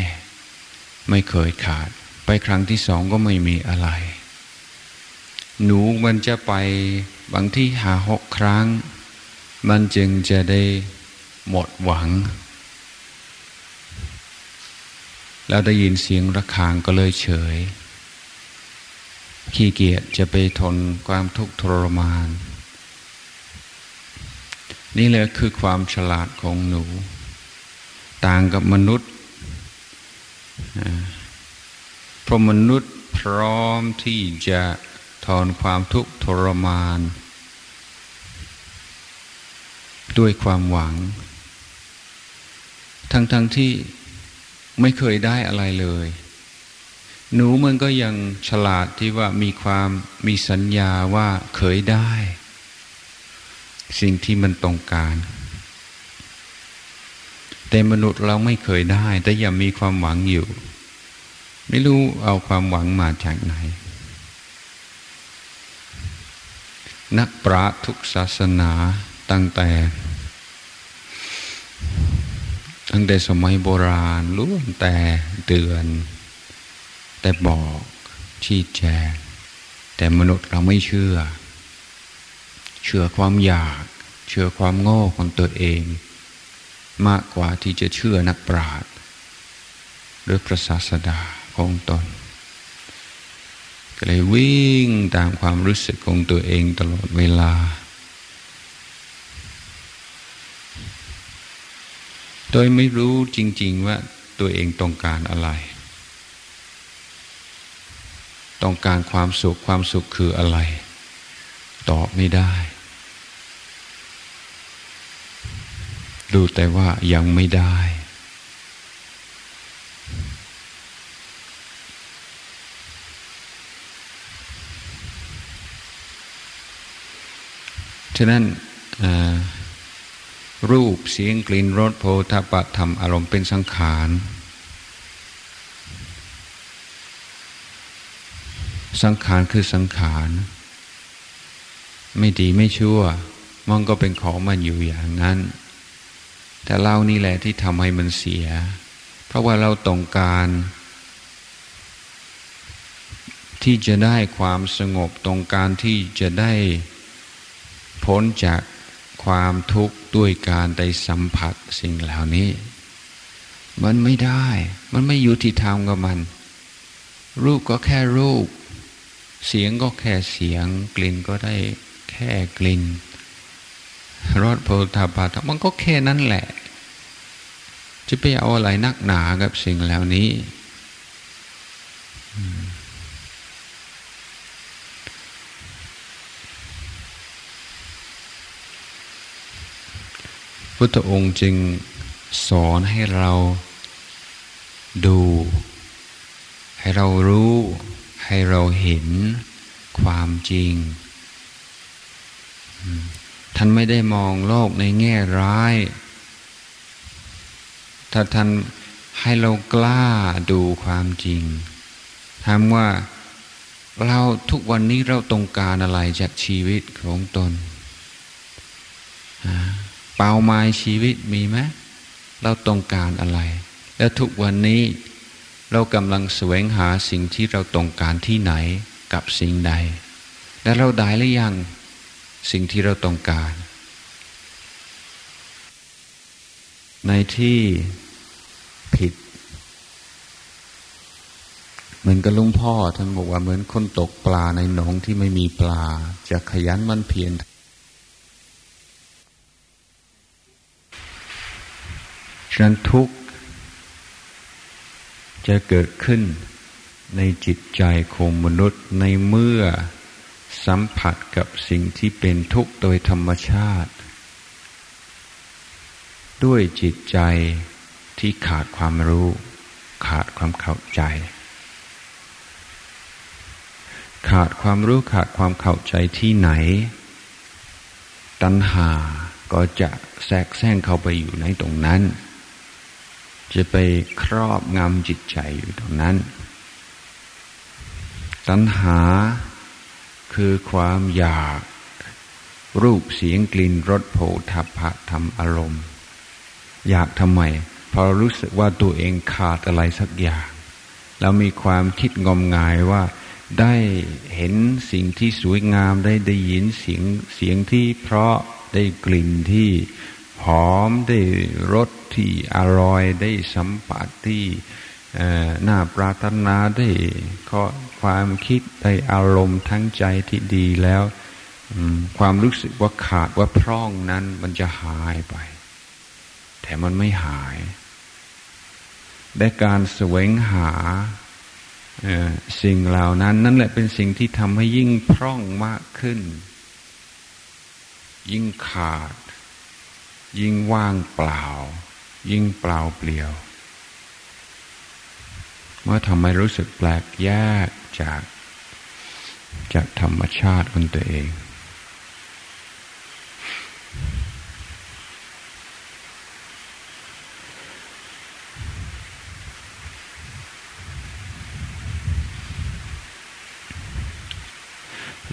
ไม่เคยขาด ไปครั้งที่สองก็ไม่มีอะไร หนูมันจะไปบางที่หาหกครั้ง มันจึงจะได้หมดหวัง แล้วได้ยินเสียงระฆังก็เลยเฉย ขี้เกียจจะไปทนความทุกข์ทรมาน นี่แหละคือความฉลาดของหนู ต่างกับมนุษย์เพราะมนุษย์พร้อมที่จะทอนความทุกข์ทรมาน ด้วยความหวัง ทั้งๆทที่ไม่เคยได้อะไรเลย หนูมันก็ยังฉลาดที่ว่ามีความมีสัญญาว่าเคยได้ สิ่งที่มันต้องการ แต่มนุษย์เราไม่เคยได้ แต่ยังมีความหวังอยู่ ไม่รู้เอาความหวังมาจากไหน นักปราชญ์ทุกศาสนาตั้งแต่ ตั้งแต่สมัยโบราณล้วนแต่เตือน แต่บอกชี้แจงแต่มนุษย์เราไม่เชื่อ เชื่อความอยาก เชื่อความโง่ของตัวเอง มากกว่าที่จะเชื่อนักปราชญ์หรือพระศาสดาของตนก็เลยวิ่งตามความรู้สึกของตัวเองตลอดเวลา โดยไม่รู้จริง ๆว่าตัวเองต้องการอะไร ต้องการความสุขความสุขคืออะไร ตอบไม่ได้ ดูแต่ว่ายังไม่ได้ ฉะนั้นรูปเสียงกลิ่นรสโพธาปะธรรมอารมณ์เป็นสังขารสังขารคือสังขาร ไม่ดีไม่ชั่วมันก็เป็นของมันอยู่อย่างนั้น แต่เรานี่แหละที่ทำให้มันเสีย เพราะว่าเราต้องการ ที่จะได้ความสงบตรงการที่จะได้พ้นจากความทุกข์ด้วยการได้สัมผัสสิ่งเหล่านี้ มันไม่ได้ มันไม่อยู่ที่ทำกับมัน รูปก็แค่รูป เสียงก็แค่เสียง กลิ่นก็ได้แค่กลิ่น รสดโพธาปาตมันก็แค่นั้นแหละ จะไปเอาอะไรนักหนากับสิ่งเหล่านี้ พุทธองค์จึงสอนให้เราดู ให้เรารู้ ให้เราเห็นความจริง ท่านไม่ได้มองโลกในแง่ร้าย ถ้าท่านให้เรากล้าดูความจริงถามว่าเราทุกวันนี้เราต้องการอะไรจากชีวิตของตน เป้าหมายชีวิตมีไหมเราต้องการอะไร แล้วทุกวันนี้เรากำลังแสวงหาสิ่งที่เราต้องการที่ไหนกับสิ่งใด แล้วเราได้หรือยัง สิ่งที่เราต้องการ ในที่ผิด เหมือนกับลุงพ่อท่านบอกว่าเหมือนคนตกปลาในหนองที่ไม่มีปลา จะขยันมันเพียรฉะนั้นทุกจะเกิดขึ้นในจิตใจของมนุษย์ในเมื่อ สัมผัสกับสิ่งที่เป็นทุกข์โดยธรรมชาติ ด้วยจิตใจที่ขาดความรู้ ขาดความเข้าใจ ขาดความรู้ขาดความเข้าใจที่ไหน ตัณหาก็จะแทรกแซงเข้าไปอยู่ในตรงนั้น จะไปครอบงำจิตใจอยู่ตรงนั้น ตัณหา คือความอยากรูปเสียงกลิ่นรสโผฏฐะธรรมอารมณ์ อยากทำไมพอรู้สึกว่าตัวเองขาดอะไรสักอย่าง แล้วมีความคิดงมงายว่าได้เห็นสิ่งที่สวยงามได้ได้ยินเสียงเสียงที่เพราะได้กลิ่นที่หอมได้รสที่อร่อยได้สัมผัสที่น่าปรารถนาได้ก็ ความคิดได้อารมณ์ทั้งใจที่ดีแล้วความรู้สึกว่าขาดว่าพร่องนั้นมันจะหายไป แต่มันไม่หาย และการแสวงหาสิ่งเหล่านั้น นั่นแหละเป็นสิ่งที่ทำให้ยิ่งพร่องมากขึ้น ยิ่งขาด ยิ่งว่างเปล่า ยิ่งเปล่าเปลี่ยว เมื่อทำให้รู้สึกแปลกแยก จาก จากธรรมชาติของตัวเอง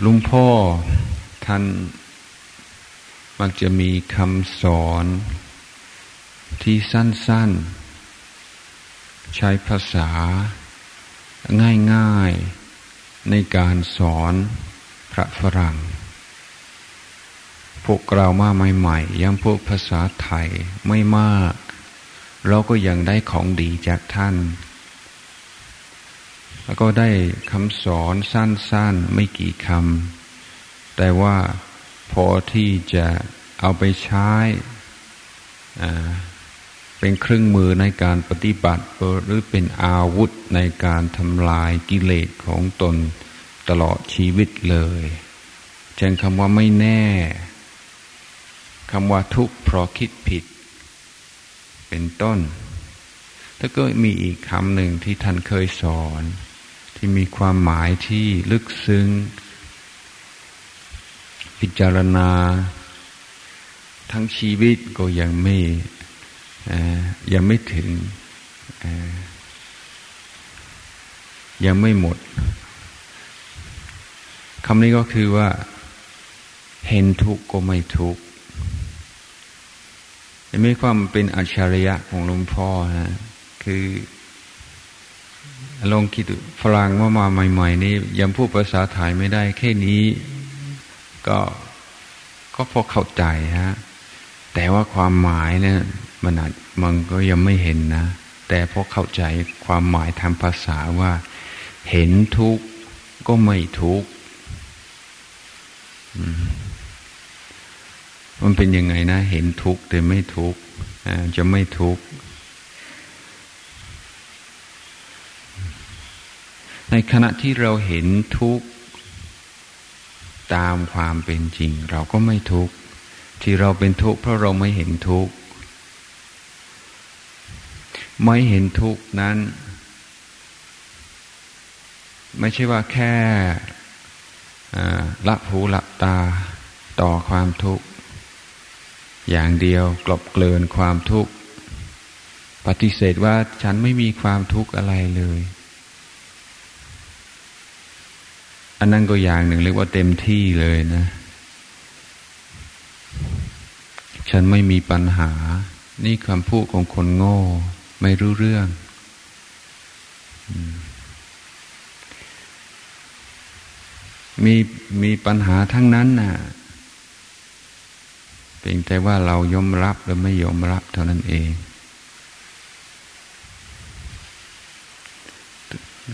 ลุงพ่อท่านมักจะมีคำสอนที่สั้นๆ ใช้ภาษา ง่ายๆในการสอนพระฝรั่ง พวกเรามาใหม่ๆยังพวกภาษาไทยไม่มาก เราก็ยังได้ของดีจากท่าน แล้วก็ได้คำสอนสั้นๆไม่กี่คำแต่ว่าพอที่จะเอาไปใช้ เป็นเครื่องมือในการปฏิบัติหรือเป็นอาวุธในการทำลายกิเลสของตนตลอดชีวิตเลยเช่นคำว่าไม่แน่คำว่าทุกข์เพราะคิดผิด เป็นต้น ถ้าก็มีอีกคำหนึ่งที่ท่านเคยสอน ที่มีความหมายที่ลึกซึ้ง พิจารณา ทั้งชีวิตก็ยังไม่ ยังไม่ถึง ยังไม่หมดคำนี้ก็คือว่า เห็นทุกข์ก็ไม่ทุกข์ไม่ความเป็นอัจฉริยะของหลวงพ่อฮะคือลองคิดฝรั่งว่ามาใหม่ ๆ นี้ยังพูดภาษาไทยไม่ได้ แค่นี้ก็ก็พอเข้าใจฮะแต่ว่าความหมายเนี่ย มันอาจมันก็ยังไม่เห็นนะ แต่พอเข้าใจความหมายทางภาษาว่า เห็นทุกข์ก็ไม่ทุกข์มันเป็นยังไงนะ เห็นทุกข์แต่ไม่ทุกข์จะไม่ทุกข์ในขณะที่เราเห็นทุกข์ตามความเป็นจริง เราก็ไม่ทุกข์ที่เราเป็นทุกข์เพราะเราไม่เห็นทุกข์ ไม่เห็นทุกนั้น ไม่ใช่ว่าแค่ละหูหลับตาต่อความทุกข์ อย่างเดียวกลบเกลื่อนความทุกข์ ปฏิเสธว่าฉันไม่มีความทุกข์อะไรเลย อันนั้นก็อย่างหนึ่งเรียกว่าเต็มที่เลยนะ ฉันไม่มีปัญหา นี่คำพูดของคนโง่ ไม่รู้เรื่อง มีมีปัญหาทั้งนั้นน่ะเพียงแต่ว่าเรายอมรับหรือไม่ยอมรับเท่านั้นเอง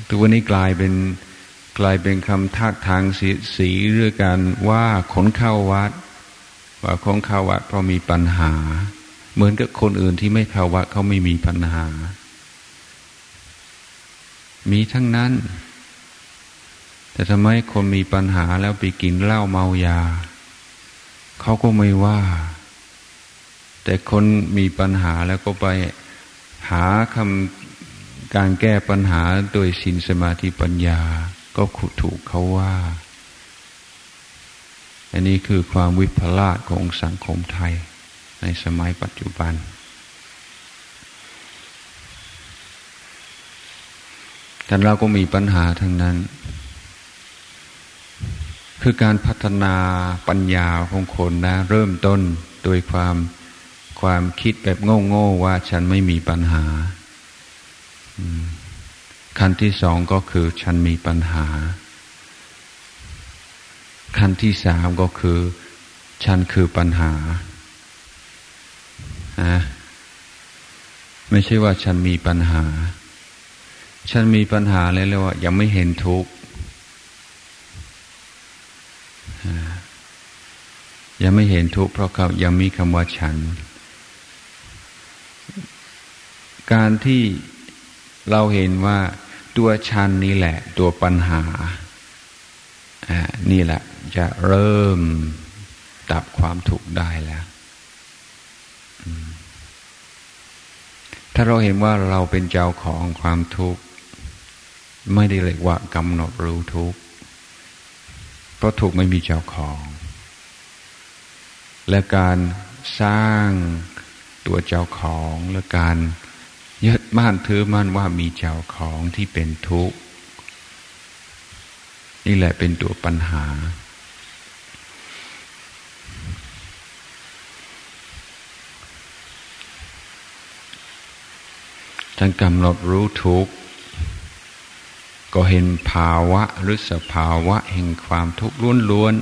ตัววันนี้กลายเป็นกลายเป็นคำทักทางสีสีเรื่องการว่าคนเข้าวัด ว่าคนเข้าวัดเพราะมีปัญหา เหมือนกับคนอื่นที่ไม่เข้าวัดเขาไม่มีปัญหา มีทั้งนั้น แต่ทำไมคนมีปัญหาแล้วไปกินเหล้าเมายา เขาก็ไม่ว่า แต่คนมีปัญหาแล้วก็ไปหาคำการแก้ปัญหาโดยสินสมาธิปัญญา ก็ขุดถูกเขาว่า อันนี้คือความวิปลาสของสังคมไทย ในสมัยปัจจุบัน แต่เราก็มีปัญหาทั้งนั้น คือการพัฒนาปัญญาของคนนะ เริ่มต้นโดยความความคิดแบบโง่ๆว่าฉันไม่มีปัญหาขั้นที่สองก็คือฉันมีปัญหา ขั้นที่สามก็คือ ฉันคือปัญหาะไม่ใช่ว่าฉันมีปัญหา ฉันมีปัญหาแล้วเลยว่า ยังไม่เห็นทุกข์ยังไม่เห็นทุกข์เพราะเขายังมีคำว่าฉัน การที่เราเห็นว่าตัวฉันนี่แหละ ตัวปัญหาอ่านี่แหละ จะเริ่มดับความทุกข์ได้แล้ว ถ้าเราเห็นว่าเราเป็นเจ้าของความทุกข์ ไม่ได้เรียกว่ากำหนดรู้ทุกข์ เพราะทุกข์ไม่มีเจ้าของ และการสร้างตัวเจ้าของและการยึดมั่นถือมั่นว่ามีเจ้าของที่เป็นทุกข์ นี่แหละเป็นตัวปัญหา ท่านกำหนดรู้ทุกข์ก็เห็นภาวะหรือสภาวะแห่งความทุกข์ล้วน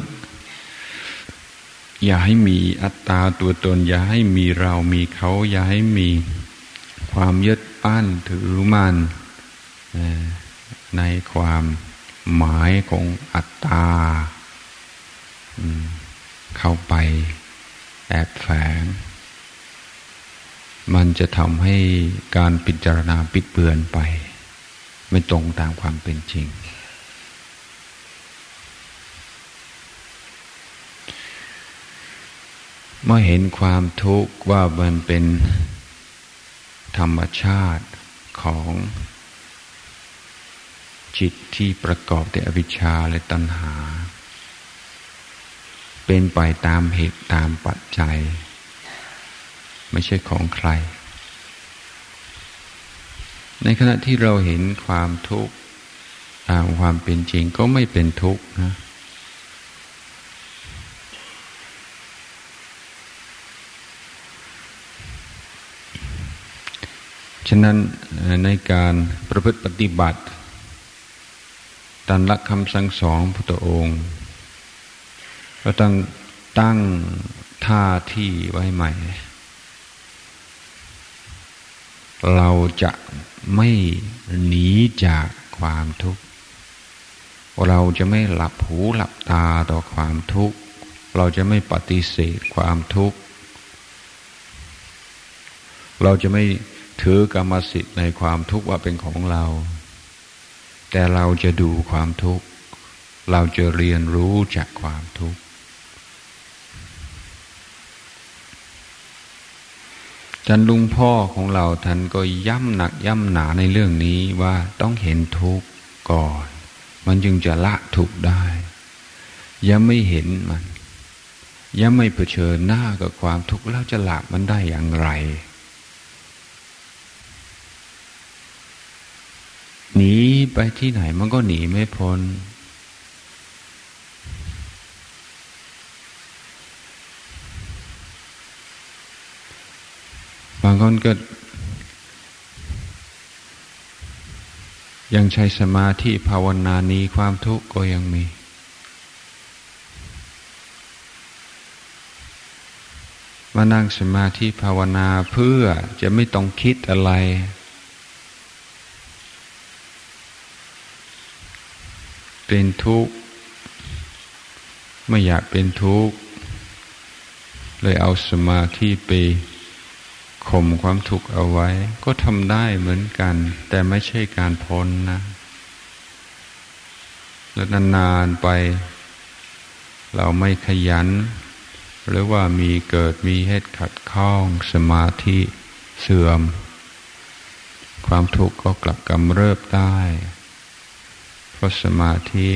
ๆ อย่าให้มีอัตตาตัวตน อย่าให้มีเรามีเขา อย่าให้มีความยึดปั้นถือมันในความหมายของอัตตาเข้าไปแอบแฝง มันจะทำให้การพิจารณาปิดเบือนไป ไม่ตรงตามความเป็นจริง เมื่อเห็นความทุกข์ว่ามันเป็นธรรมชาติของจิตที่ประกอบด้วยอวิชชาและตัณหา เป็นไปตามเหตุตามปัจจัย ไม่ใช่ของใคร ในขณะที่เราเห็นความทุกข์ตามความเป็นจริงก็ไม่เป็นทุกข์นะฉะนั้นในการประพฤติปฏิบัติตามหลักคำสั่งสอนพุทธองค์เราต้องตั้งท่าที่ไว้ใหม่ เราจะไม่หนีจากความทุกข์ เราจะไม่หลับหูหลับตาต่อความทุกข์ เราจะไม่ปฏิเสธความทุกข์ เราจะไม่ถือกรรมสิทธิ์ในความทุกข์ว่าเป็นของเรา แต่เราจะดูความทุกข์ เราจะเรียนรู้จากความทุกข์ ท่านลุงพ่อของเราท่านก็ย้ำหนักย้ำหนาในเรื่องนี้ว่าต้องเห็นทุกข์ก่อน มันจึงจะละทุกข์ได้ ยังไม่เห็นมัน ยังไม่เผชิญหน้ากับความทุกข์แล้วจะละมันได้อย่างไร หนีไปที่ไหนมันก็หนีไม่พ้น บางคนก็ยังใช้สมาธิภาวนานี้ความทุกข์ก็ยังมี มานั่งสมาธิภาวนาเพื่อจะไม่ต้องคิดอะไร เป็นทุกข์ ไม่อยากเป็นทุกข์ เลยเอาสมาธิไป ข่มความทุกข์เอาไว้ ก็ทำได้เหมือนกัน แต่ไม่ใช่การพ้นนะแล้วนานๆไป เราไม่ขยัน หรือว่ามีเกิดมีเหตุขัดข้องสมาธิเสื่อม ความทุกข์ก็กลับกำเริบได้เพราะสมาธิ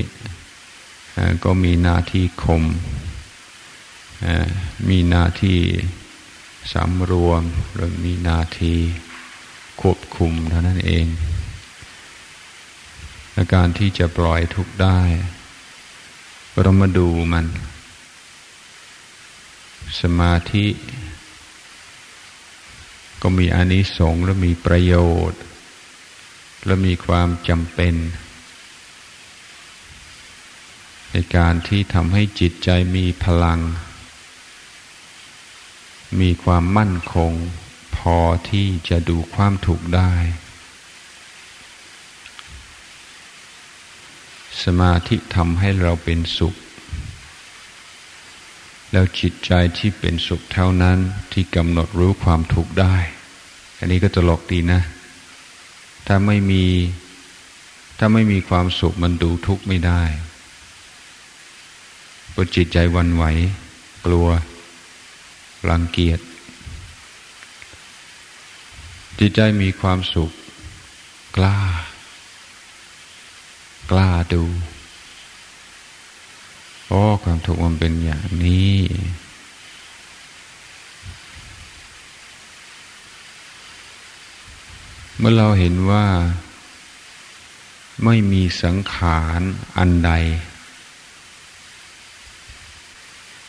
ก็มีหน้าที่ข่มมีหน้าที่ สำรวมหรือมีนาทีควบคุมเท่านั้นเองและการที่จะปล่อยทุกได้เรามาดูมัน สมาธิ ก็มีอานิสงส์และมีประโยชน์ และมีความจำเป็น ในการที่ทำให้จิตใจมีพลัง มีความมั่นคง พอที่จะดูความถูกได้ สมาธิทำให้เราเป็นสุข แล้วจิตใจที่เป็นสุขเท่านั้นที่กำหนดรู้ความถูกได้ อันนี้ก็ตลกดีนะ ถ้าไม่มีถ้าไม่มีความสุขมันดูทุกข์ไม่ได้เพราะจิตใจวันไหว กลัว รังเกียจจิตใจมีความสุข กล้า กล้าดูโอ้ความทุกข์มันเป็นอย่างนี้เมื่อเราเห็นว่าไม่มีสังขารอันใด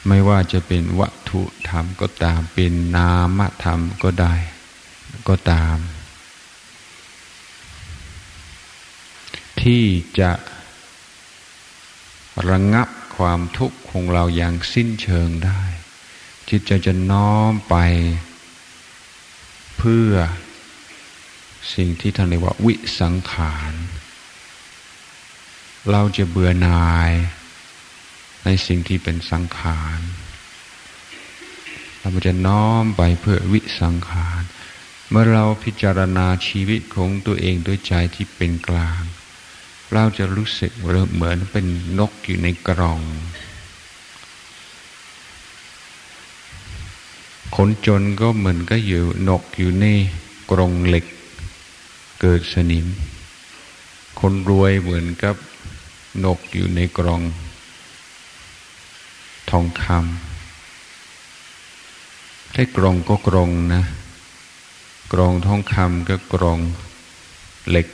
ไม่ว่าจะเป็นวัตถุธรรมก็ตามเป็นนามธรรมก็ได้ก็ตาม ที่จะระงงับความทุกข์ของเราอย่างสิ้นเชิงได้จิตใจจะน้อมไป เพื่อสิ่งที่ท่านเรียกว่าวิสังขาร เราจะเบื่อหน่าย ในสิ่งที่เป็นสังขารเราจะน้อมไปเพื่อวิสังขาร เมื่อเราพิจารณาชีวิตของตัวเองด้วยใจที่เป็นกลาง เราจะรู้สึกเหมือนเป็นนกอยู่ในกล่องคนจนก็เหมือนก็อยู่นกอยู่ในกรงเหล็ก เกิดสนิม คนรวยเหมือนกับนกอยู่ในกรง ทองคำถ้ากรองก็กรองนะ กรองทองคำก็กรองเหล็ก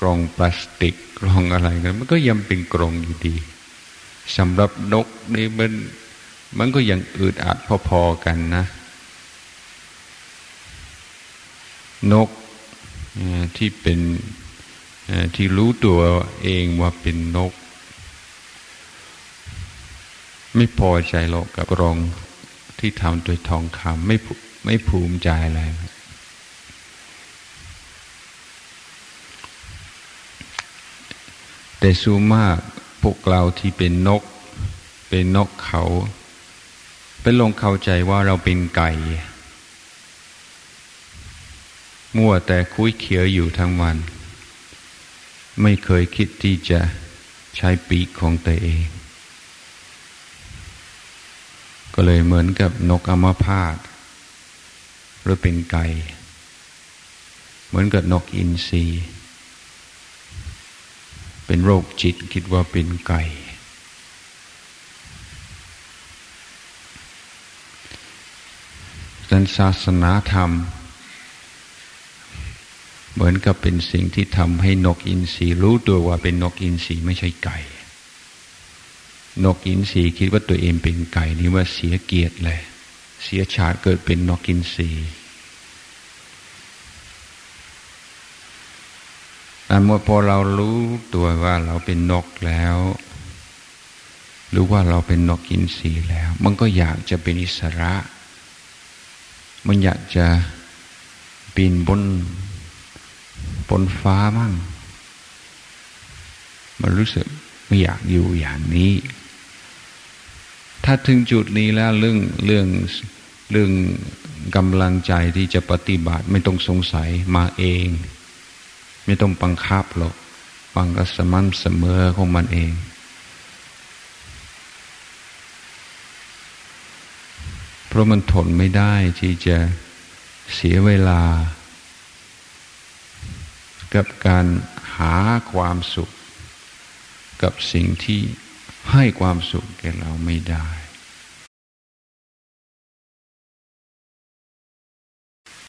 กรองพลาสติก กรองอะไรกัน มันก็ยังเป็นกรองอยู่ดีสำหรับนกนี่มันมันก็ยังอึดอัดพอๆกันนะ นกที่เป็นที่รู้ตัวเองว่าเป็นนก ไม่พอใจหรอกกับรองที่ทำโดยทองคำไม่ไม่ภูมิใจอะไรแต่สูมากพวกเราที่เป็นนก เป็นนกเขาเป็นลงเข้าใจว่าเราเป็นไก่ มั่วแต่คุยเขียวอยู่ทั้งวัน ไม่เคยคิดที่จะใช้ปีกของตัวเอง ก็เลยเหมือนกับนกอมพาตหรือเป็นไก่ เหมือนกับนกอินทรีเป็นโรคจิตคิดว่าเป็นไก่ ดันศาสนาธรรม เหมือนกับเป็นสิ่งที่ทำให้นกอินทรีรู้ตัวว่าเป็นนกอินทรีไม่ใช่ไก่ นกอินทรีคิดว่าตัวเองเป็นไก่นี่ว่าเสียเกียรติเลย เสียชาติเกิดเป็นนกอินทรีแต่เมื่อพอเรารู้ตัวว่าเราเป็นนกแล้วรู้ว่าเราเป็นนกอินทรีแล้ว มันก็อยากจะเป็นอิสระ มันอยากจะปีนบนบนฟ้ามั่ง มันรู้สึกไม่อยากอยู่อย่างนี้ ถ้าถึงจุดนี้แล้วเรื่องเรื่องเรื่องกำลังใจที่จะปฏิบัติไม่ต้องสงสัยมาเอง ไม่ต้องบังคับหรอกฟังก็สม่ำเสมอของมันเอง เพราะมันทนไม่ได้ที่จะเสียเวลา กับการหาความสุข กับสิ่งที่ให้ความสุขแก่เราไม่ได้